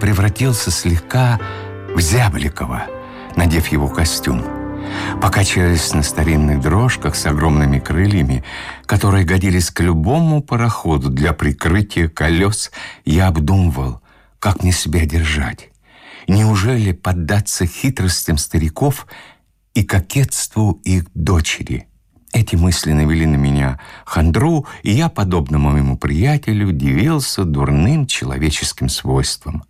превратился слегка в Зябликова, надев его костюм. Покачиваясь на старинных дрожках с огромными крыльями, которые годились к любому пароходу для прикрытия колес, я обдумывал, как мне себя держать. Неужели поддаться хитростям стариков и кокетству их дочери? Эти мысли навели на меня хандру, и я, подобно моему приятелю, удивился дурным человеческим свойствам.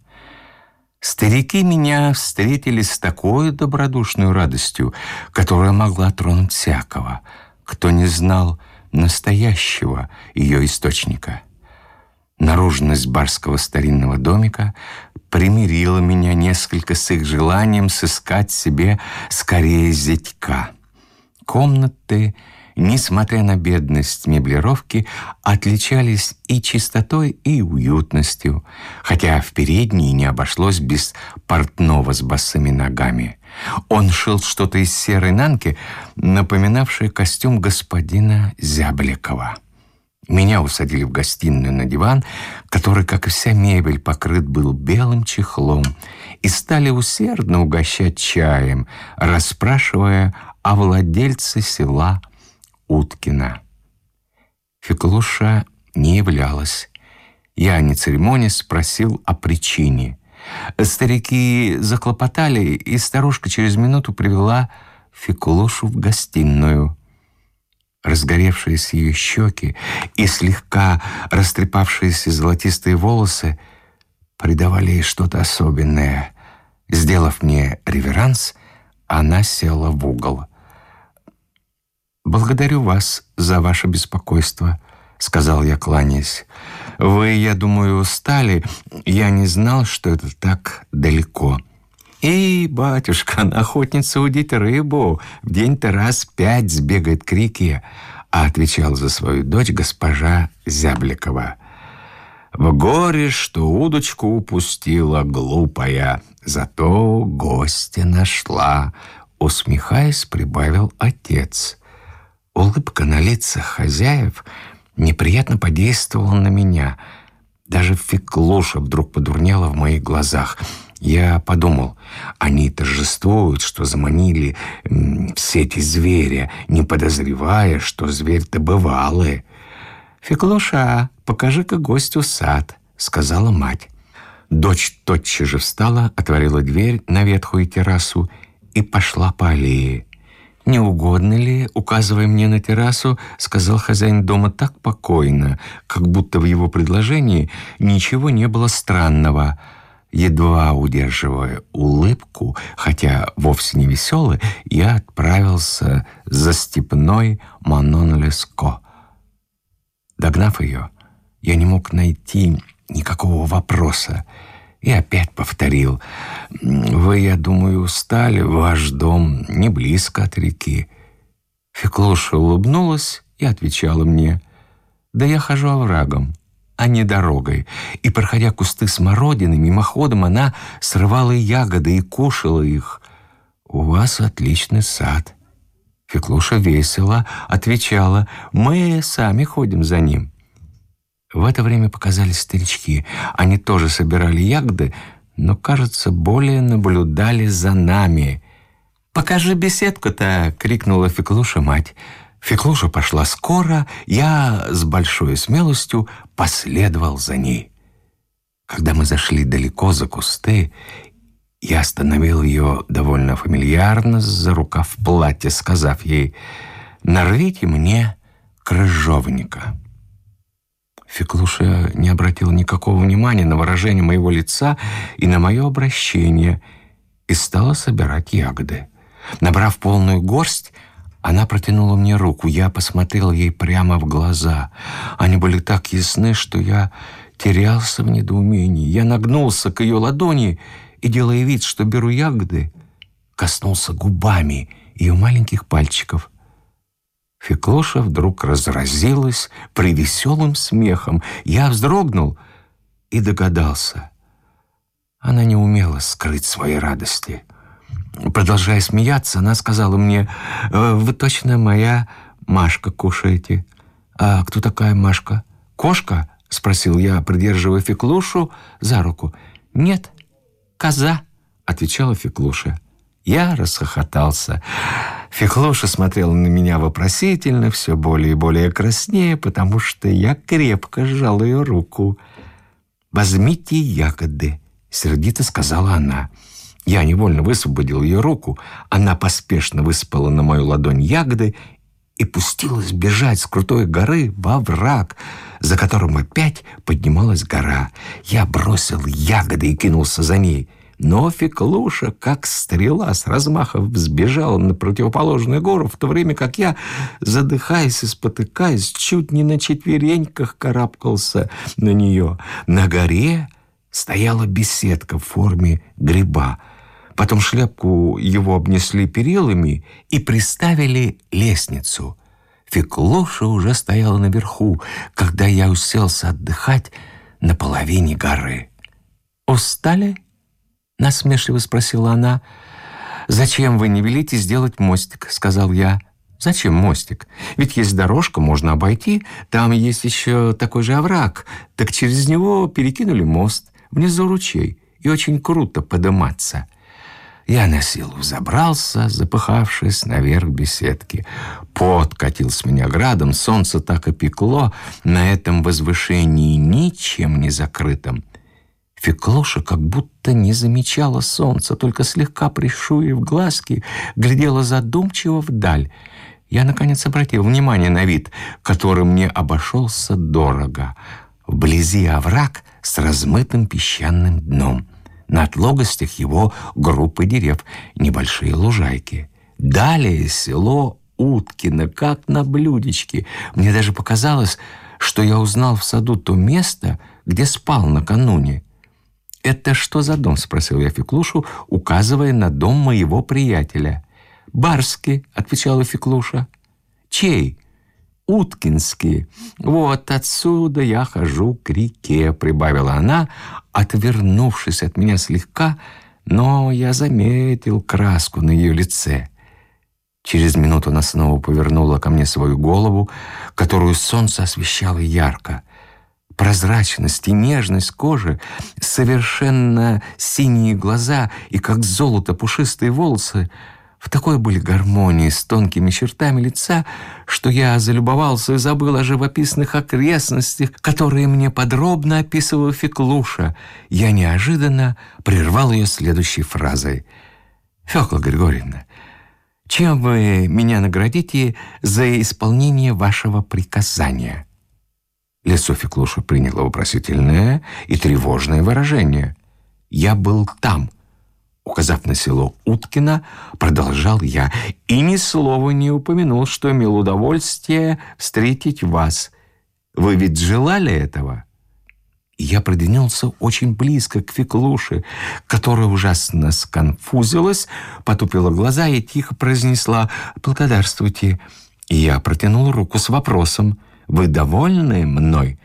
Старики меня встретили с такой добродушной радостью, которая могла тронуть всякого, кто не знал настоящего ее источника. Наружность барского старинного домика примирила меня несколько с их желанием сыскать себе скорее зятька. Комнаты несмотря на бедность меблировки, отличались и чистотой, и уютностью, хотя в передней не обошлось без портного с босыми ногами. Он шил что-то из серой нанки, напоминавшее костюм господина Зябликова. Меня усадили в гостиную на диван, который, как и вся мебель, покрыт был белым чехлом, и стали усердно угощать чаем, расспрашивая о владельце села Уткина. Феклуша не являлась. Я, не церемонясь, спросил о причине. Старики захлопотали, и старушка через минуту привела Феклушу в гостиную. Разгоревшиеся ее щеки и слегка растрепавшиеся золотистые волосы придавали ей что-то особенное. Сделав мне реверанс, она села в угол — «Благодарю вас за ваше беспокойство», — сказал я, кланяясь. «Вы, я думаю, устали. Я не знал, что это так далеко». «Эй, батюшка, на охотница удить рыбу. В день-то раз пять сбегает к реке», — отвечал за свою дочь госпожа Зябликова. «В горе, что удочку упустила глупая, зато гостя нашла», — усмехаясь, прибавил отец — Улыбка на лицах хозяев неприятно подействовала на меня. Даже феклуша вдруг подурнела в моих глазах. Я подумал, они торжествуют, что заманили в сети зверя, не подозревая, что зверь-то бывалый. «Феклуша, покажи-ка гостю сад», — сказала мать. Дочь тотчас же встала, отворила дверь на ветхую террасу и пошла по аллее. «Не угодно ли?» — указывая мне на террасу, сказал хозяин дома так покойно, как будто в его предложении ничего не было странного. Едва удерживая улыбку, хотя вовсе не веселый, я отправился за степной Манон-Леско. Догнав ее, я не мог найти никакого вопроса, и опять повторил. «Вы, я думаю, устали. Ваш дом не близко от реки». Феклуша улыбнулась и отвечала мне. «Да я хожу оврагом, а не дорогой». И, проходя кусты смородины, мимоходом она срывала ягоды и кушала их. «У вас отличный сад». Феклуша весело отвечала. «Мы сами ходим за ним». В это время показались старички. Они тоже собирали ягоды, но, кажется, более наблюдали за нами. «Покажи беседку-то!» — крикнула Феклуша мать. Феклуша пошла скоро, я с большой смелостью последовал за ней. Когда мы зашли далеко за кусты, я остановил ее довольно фамильярно за рукав платья, сказав ей «Нарвите мне крыжовника». Феклуша не обратила никакого внимания на выражение моего лица и на мое обращение и стала собирать ягоды. Набрав полную горсть, она протянула мне руку. Я посмотрел ей прямо в глаза. Они были так ясны, что я терялся в недоумении. Я нагнулся к ее ладони и, делая вид, что беру ягоды, коснулся губами ее маленьких пальчиков — Феклоша вдруг разразилась привеселым смехом. Я вздрогнул и догадался. Она не умела скрыть свои радости. Продолжая смеяться, она сказала мне, «Э, «Вы точно моя Машка кушаете». «А кто такая Машка? Кошка?» — спросил я, придерживая Феклушу за руку. «Нет, «Коза», — отвечала Феклуша. Я расхохотался. Феклуша смотрела на меня вопросительно, все более и более краснее, потому что я крепко сжал ее руку. «Возьмите ягоды», — сердито сказала она. Я невольно высвободил ее руку. Она поспешно выспала на мою ладонь ягоды и пустилась бежать с крутой горы во враг, за которым опять поднималась гора. Я бросил ягоды и кинулся за ней. Но Феклуша, как стрела, с размахов сбежала на противоположную гору, в то время как я, задыхаясь и спотыкаясь, чуть не на четвереньках карабкался на нее. На горе стояла беседка в форме гриба. Потом шляпку его обнесли перилами и приставили лестницу. Феклуша уже стояла наверху, когда я уселся отдыхать на половине горы. «Устали?» — насмешливо спросила она. «Зачем вы не велите сделать мостик?» — сказал я. «Зачем мостик? Ведь есть дорожка, можно обойти. Там есть еще такой же овраг. Так через него перекинули мост. Внизу ручей. И очень круто подыматься». Я на силу забрался, запыхавшись наверх беседки. Пот катил с меня градом, солнце так и пекло на этом возвышении ничем не закрытом. Феклоша как будто не замечала солнца, только слегка пришуив глазки, глядела задумчиво вдаль. Я, наконец, обратил внимание на вид, который мне обошелся дорого. Вблизи овраг с размытым песчаным дном. На отлогостях его группы дерев, небольшие лужайки. Далее село Уткино, как на блюдечке. Мне даже показалось, что я узнал в саду то место, где спал накануне. «Это что за дом?» — спросил я Феклушу, указывая на дом моего приятеля. «Барский», — отвечала Феклуша. «Чей?» «Уткинский. Вот отсюда я хожу к реке», — прибавила она, отвернувшись от меня слегка, но я заметил краску на ее лице. Через минуту она снова повернула ко мне свою голову, которую солнце освещало ярко — прозрачность и нежность кожи, совершенно синие глаза и, как золото, пушистые волосы в такой были гармонии с тонкими чертами лица, что я залюбовался и забыл о живописных окрестностях, которые мне подробно описывал Феклуша. Я неожиданно прервал ее следующей фразой. «Фёкла Григорьевна, чем вы меня наградите за исполнение вашего приказания?» Лицо Феклуша приняло вопросительное и тревожное выражение. «Я был там», указав на село Уткино, продолжал я, и ни слова не упомянул, что имел удовольствие встретить вас. Вы ведь желали этого?» Я продвинулся очень близко к Феклуше, которая ужасно сконфузилась, потупила глаза и тихо произнесла «Благодарствуйте». И я протянул руку с вопросом вы довольны мной?»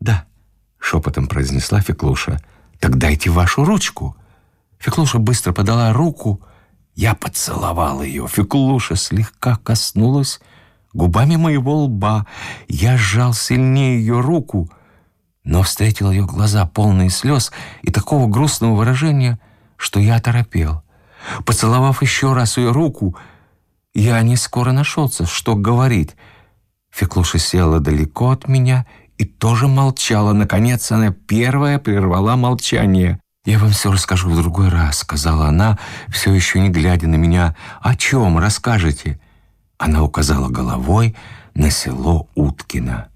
«Да», — шепотом произнесла Феклуша. «Так дайте вашу ручку». Феклуша быстро подала руку. Я поцеловал ее. Феклуша слегка коснулась губами моего лба. Я сжал сильнее ее руку, но встретил ее глаза, полные слез и такого грустного выражения, что я оторопел. Поцеловав еще раз ее руку, я не скоро нашелся, что говорить — Феклуша села далеко от меня и тоже молчала. Наконец она первая прервала молчание. «Я вам все расскажу в другой раз», — сказала она, все еще не глядя на меня. «О чем расскажете?» Она указала головой на село Уткино.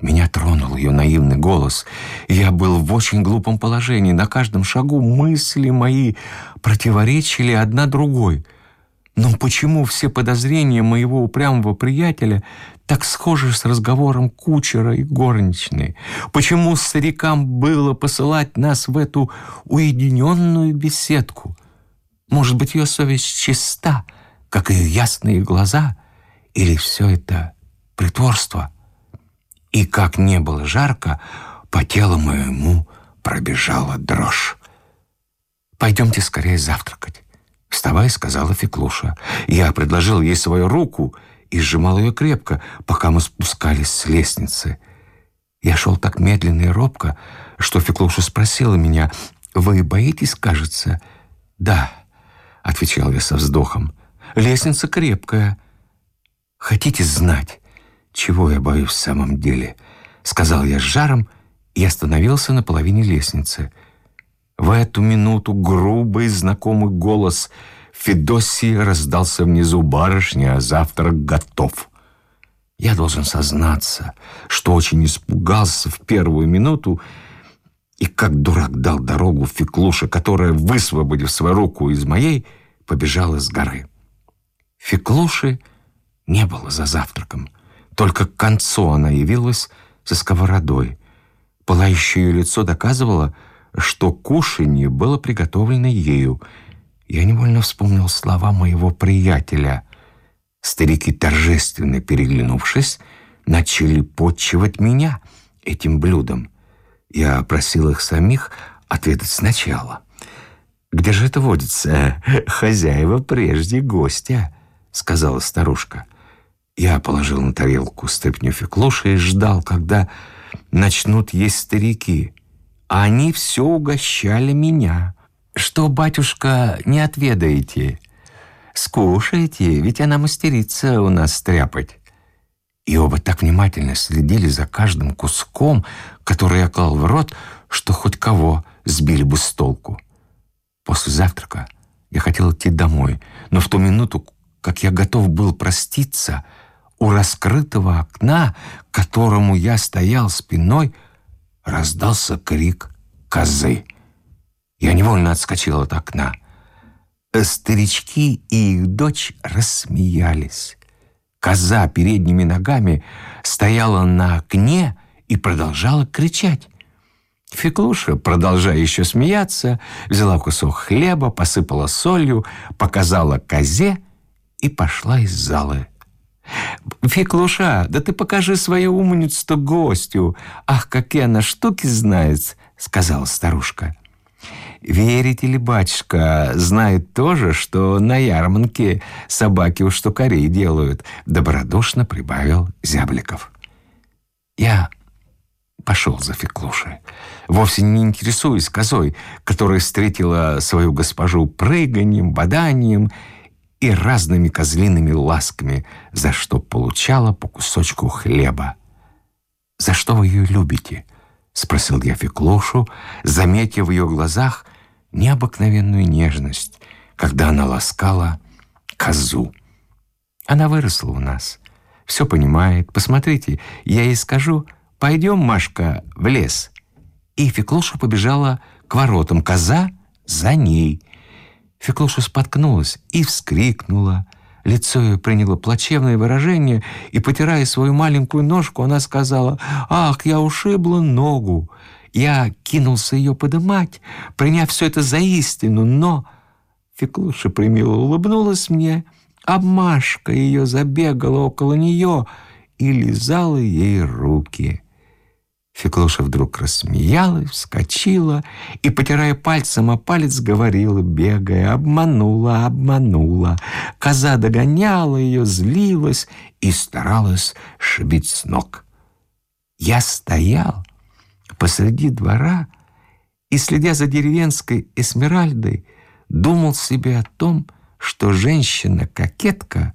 Меня тронул ее наивный голос. Я был в очень глупом положении. На каждом шагу мысли мои противоречили одна другой — но почему все подозрения моего упрямого приятеля так схожи с разговором кучера и горничной? Почему старикам было посылать нас в эту уединенную беседку? Может быть, ее совесть чиста, как ее ясные глаза? Или все это притворство? И как не было жарко, по телу моему пробежала дрожь. «Пойдемте скорее завтракать». «Вставай», — сказала Феклуша. Я предложил ей свою руку и сжимал ее крепко, пока мы спускались с лестницы. Я шел так медленно и робко, что Феклуша спросила меня, «Вы боитесь, кажется?» «Да», — отвечал я со вздохом. «Лестница крепкая». «Хотите знать, чего я боюсь в самом деле?» — сказал я с жаром и остановился на половине лестницы. В эту минуту грубый знакомый голос Федосии раздался внизу барышня, а завтрак готов. Я должен сознаться, что очень испугался в первую минуту и как дурак дал дорогу Феклуше, которая, высвободив свою руку из моей, побежала с горы. Феклуши не было за завтраком. Только к концу она явилась со сковородой. Пылающее ее лицо доказывало, что кушанье было приготовлено ею. Я невольно вспомнил слова моего приятеля. Старики, торжественно переглянувшись, начали подчивать меня этим блюдом. Я просил их самих ответить сначала. «Где же это водится? Хозяева прежде гостя», — сказала старушка. Я положил на тарелку степню феклуши и ждал, когда начнут есть старики. Они все угощали меня. «Что, батюшка, не отведаете?» «Скушайте, ведь она мастерица у нас стряпать». И оба так внимательно следили за каждым куском, который я клал в рот, что хоть кого сбили бы с толку. После завтрака я хотел идти домой, но в ту минуту, как я готов был проститься, у раскрытого окна, которому я стоял спиной, раздался крик козы. Я невольно отскочил от окна. Старички и их дочь рассмеялись. Коза передними ногами стояла на окне и продолжала кричать. Феклуша, продолжая еще смеяться, взяла кусок хлеба, посыпала солью, показала козе и пошла из залы. «Феклуша, да ты покажи свою умницу гостю! Ах, какие она штуки знает!» — сказала старушка. Верите ли, батюшка, знает тоже, что на ярмарке собаки у штукарей делают, добродушно прибавил Зябликов. Я пошел за Феклушей, вовсе не интересуясь козой, которая встретила свою госпожу прыганием, боданием и разными козлиными ласками, за что получала по кусочку хлеба. «За что вы ее любите?» — спросил я Феклушу, заметив в ее глазах необыкновенную нежность, когда она ласкала козу. Она выросла у нас, все понимает. Посмотрите, я ей скажу, пойдем, Машка, в лес. И Феклуша побежала к воротам, коза за ней. Феклуша споткнулась и вскрикнула. Лицо ее приняло плачевное выражение, и, потирая свою маленькую ножку, она сказала, «Ах, я ушибла ногу!» Я кинулся ее подымать, приняв все это за истину, но... Феклуша примило улыбнулась мне, а Машка ее забегала около нее и лизала ей руки. Феклуша вдруг рассмеялась, вскочила и, потирая пальцем о палец, говорила, бегая, обманула, обманула. Коза догоняла ее, злилась и старалась шибить с ног. Я стоял, посреди двора и, следя за деревенской Эсмеральдой, думал себе о том, что женщина-кокетка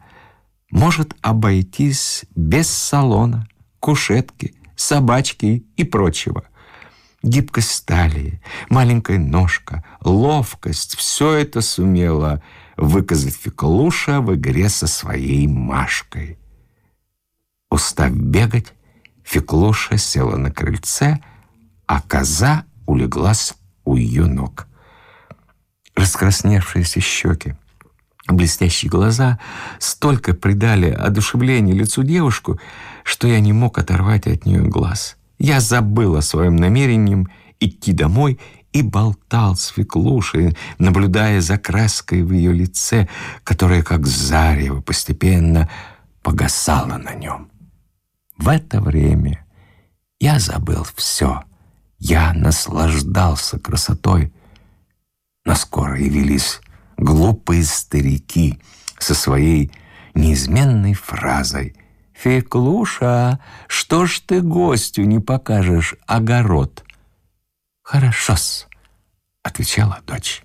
может обойтись без салона, кушетки, собачки и прочего. Гибкость стали, маленькая ножка, ловкость — все это сумела выказать Феклуша в игре со своей Машкой. Устав бегать, Феклуша села на крыльце — а коза улеглась у ее ног. Раскрасневшиеся щеки, блестящие глаза столько придали одушевление лицу девушку, что я не мог оторвать от нее глаз. Я забыл о своем намерении идти домой и болтал с Феклушей, наблюдая за краской в ее лице, которая, как зарево, постепенно погасала на нем. В это время я забыл все — я наслаждался красотой. Но скоро явились глупые старики со своей неизменной фразой «Феклуша, что ж ты гостю не покажешь огород?» «Хорошо-с», — отвечала дочь.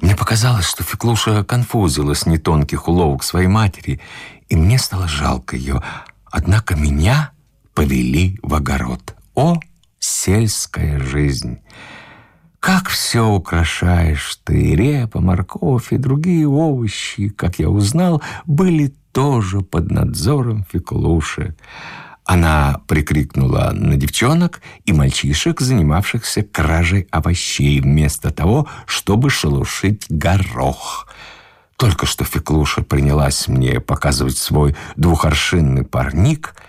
Мне показалось, что Феклуша конфузилась нетонких уловок своей матери, и мне стало жалко ее. Однако меня повели в огород. О, сельская жизнь! Как все украшаешь ты, репа, морковь и другие овощи, как я узнал, были тоже под надзором Феклуши. Она прикрикнула на девчонок и мальчишек, занимавшихся кражей овощей, вместо того, чтобы шелушить горох. Только что Феклуша принялась мне показывать свой двухоршинный парник —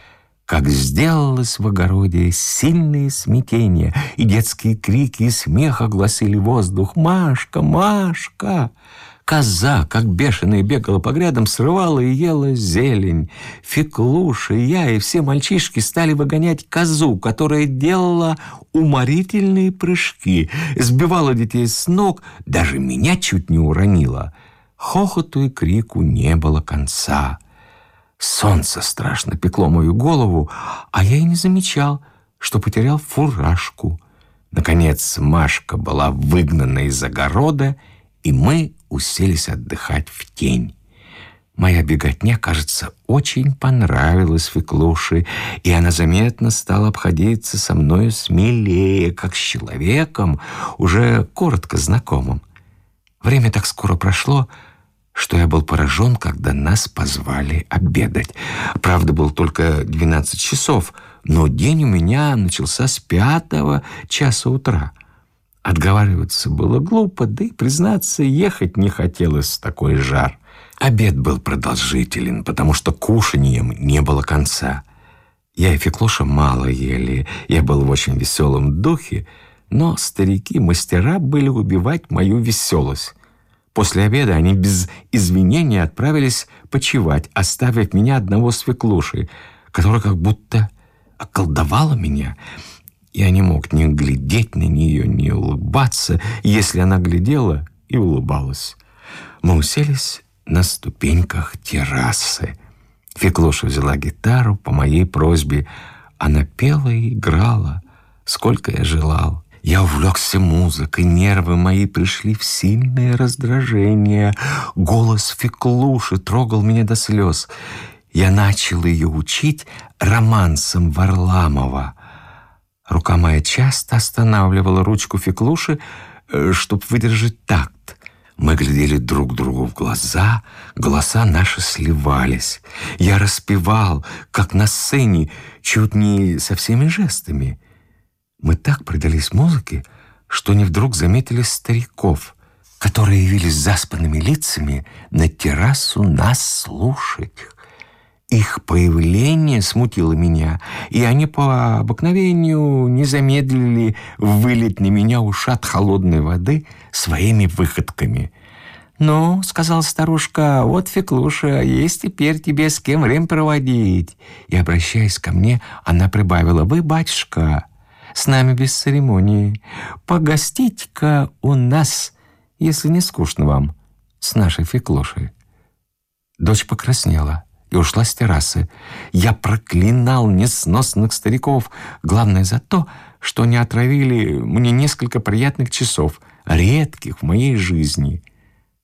как сделалось в огороде сильное смятение, и детские крики и смех огласили воздух. «Машка! Машка!» Коза, как бешеная, бегала по грядам, срывала и ела зелень. Феклуша, я и все мальчишки стали выгонять козу, которая делала уморительные прыжки, сбивала детей с ног, даже меня чуть не уронила. Хохоту и крику не было конца. Солнце страшно пекло мою голову, а я и не замечал, что потерял фуражку. Наконец Машка была выгнана из огорода, и мы уселись отдыхать в тень. Моя беготня, кажется, очень понравилась Феклуше, и она заметно стала обходиться со мною смелее, как с человеком, уже коротко знакомым. Время так скоро прошло, что я был поражен, когда нас позвали обедать. Правда, был только 12 часов, но день у меня начался с пятого часа утра. Отговариваться было глупо, да и, признаться, ехать не хотелось в такой жар. Обед был продолжителен, потому что кушанием не было конца. Я и Феклуша мало ели, я был в очень веселом духе, но старики-мастера были убивать мою веселость. После обеда они без извинения отправились почевать, оставив меня одного с Феклушей, которая как будто околдовала меня. Я не мог ни глядеть на нее, ни улыбаться, если она глядела и улыбалась. Мы уселись на ступеньках террасы. Феклуша взяла гитару по моей просьбе. Она пела и играла, сколько я желал. Я увлекся музыкой, нервы мои пришли в сильное раздражение. Голос Феклуши трогал меня до слез. Я начал ее учить романсом Варламова. Рука моя часто останавливала ручку Феклуши, э, чтобы выдержать такт. Мы глядели друг другу в глаза, голоса наши сливались. Я распевал, как на сцене, чуть не со всеми жестами — предались музыке, что не вдруг заметили стариков, которые явились заспанными лицами на террасу нас слушать. Их появление смутило меня, и они по обыкновению не замедлили вылить на меня ушат холодной воды своими выходками. «Ну, — сказала старушка, — вот, Феклуша, есть теперь тебе с кем время проводить». И, обращаясь ко мне, она прибавила, «Вы, батюшка, с нами без церемонии. Погостите-ка у нас, если не скучно вам, с нашей Феклошей». Дочь покраснела и ушла с террасы. Я проклинал несносных стариков, главное за то, что не отравили мне несколько приятных часов, редких в моей жизни.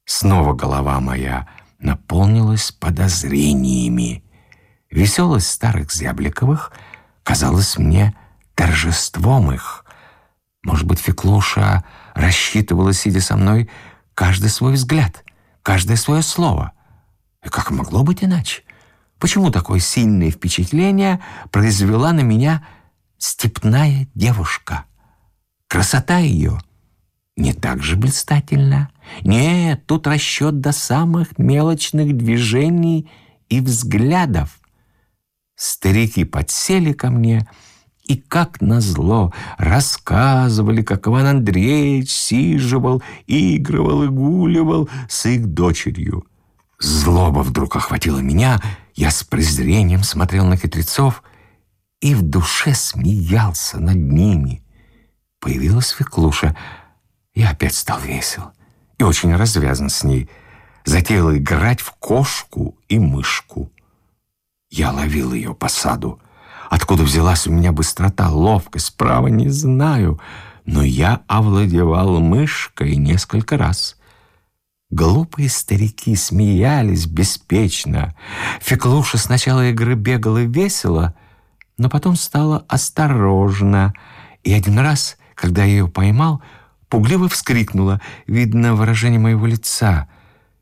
Снова голова моя наполнилась подозрениями. Веселость старых Зябликовых казалась мне торжеством их. Может быть, Феклуша рассчитывала, сидя со мной, каждый свой взгляд, каждое свое слово. И как могло быть иначе? Почему такое сильное впечатление произвела на меня степная девушка? Красота ее не так же блистательна. Нет, тут расчет до самых мелочных движений и взглядов. Старики подсели ко мне — и, как назло, рассказывали, как Иван Андреевич сиживал, игрывал и гуливал с их дочерью. Злоба вдруг охватила меня, я с презрением смотрел на хитрецов и в душе смеялся над ними. Появилась Феклуша, я опять стал весел и очень развязан с ней. Затеял играть в кошку и мышку. Я ловил ее по саду. Откуда взялась у меня быстрота, ловкость, право, не знаю. но я овладевал мышкой несколько раз. Глупые старики смеялись беспечно. Феклуша сначала игры бегала весело, но потом стала осторожно. И один раз, когда я ее поймал, пугливо вскрикнула. Видно, выражение моего лица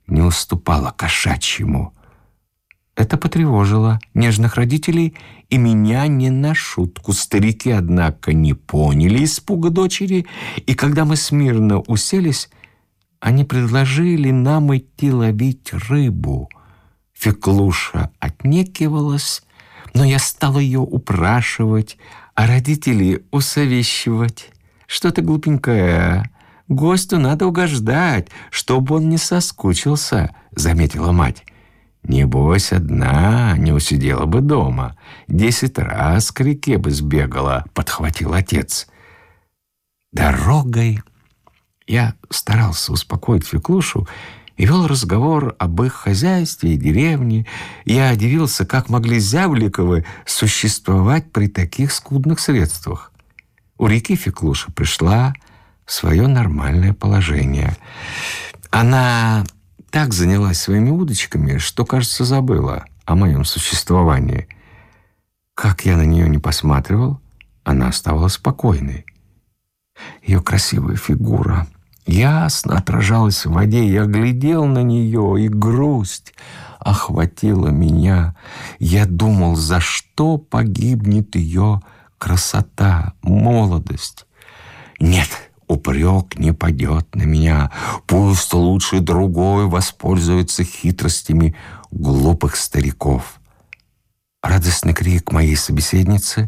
не уступало кошачьему. Это потревожило нежных родителей и меня не на шутку. Старики, однако, не поняли испуга дочери, и когда мы смирно уселись, они предложили нам идти ловить рыбу. Феклуша отнекивалась, но я стал ее упрашивать, а родители усовещивать. Что ты глупенькая, гостю надо угождать, чтобы он не соскучился, заметила мать. Небось, одна не усидела бы дома. Десять раз к реке бы сбегала, подхватил отец. Дорогой я старался успокоить Феклушу и вел разговор об их хозяйстве и деревне. Я удивился, как могли Зявликовы существовать при таких скудных средствах. У реки Феклуша пришла в свое нормальное положение. Она так занялась своими удочками, что, кажется, забыла о моем существовании. Как я на нее не посматривал, она оставалась спокойной. Ее красивая фигура ясно отражалась в воде. Я глядел на нее, и грусть охватила меня. Я думал, за что погибнет ее красота, молодость. Нет, упрек не падет на меня. Пусть лучше другой воспользуется хитростями глупых стариков. Радостный крик моей собеседницы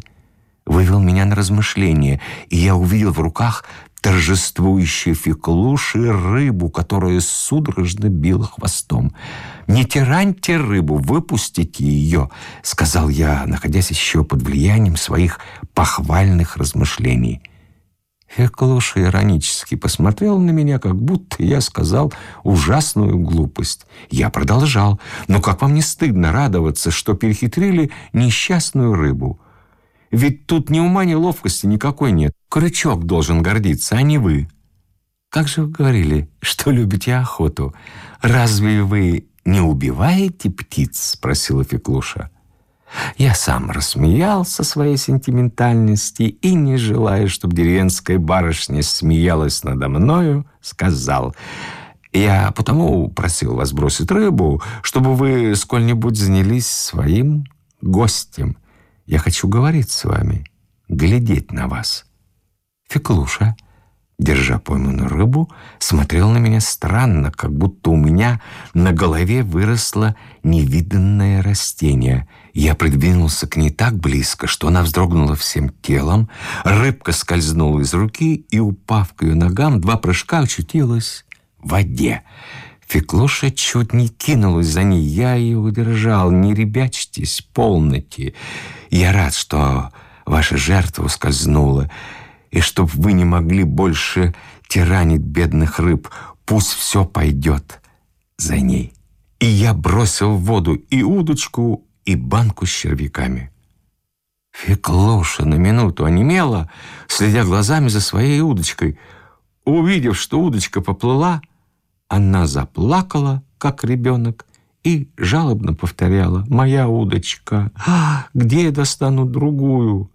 вывел меня на размышление, и я увидел в руках торжествующей феклуши рыбу, которая судорожно била хвостом. «Не тираньте рыбу, выпустите ее», — сказал я, находясь еще под влиянием своих похвальных размышлений. Феклуша иронически посмотрел на меня, как будто я сказал ужасную глупость. Я продолжал. «Но как вам не стыдно радоваться, что перехитрили несчастную рыбу? Ведь тут ни ума, ни ловкости никакой нет. Крючок должен гордиться, а не вы». «Как же вы говорили, что любите охоту? Разве вы не убиваете птиц?» — спросила Феклуша. Я сам рассмеялся своей сентиментальности и, не желая, чтобы деревенская барышня смеялась надо мною, сказал, «Я потому просил вас бросить рыбу, чтобы вы сколь-нибудь занялись своим гостем. Я хочу говорить с вами, глядеть на вас». Феклуша держа пойманную рыбу, смотрел на меня странно, как будто у меня на голове выросло невиданное растение. Я придвинулся к ней так близко, что она вздрогнула всем телом, рыбка скользнула из руки и, упав к ее ногам, два прыжка очутилась в воде. Феклуша чуть не кинулась за ней, я ее удержал. Не ребячьтесь, полноте. Я рад, что ваша жертва ускользнула и чтоб вы не могли больше тиранить бедных рыб, пусть все пойдет за ней. И я бросил в воду и удочку, и банку с червяками. Феклуша на минуту онемела, следя глазами за своей удочкой. Увидев, что удочка поплыла, она заплакала, как ребенок, и жалобно повторяла «Моя удочка! А, где я достану другую?»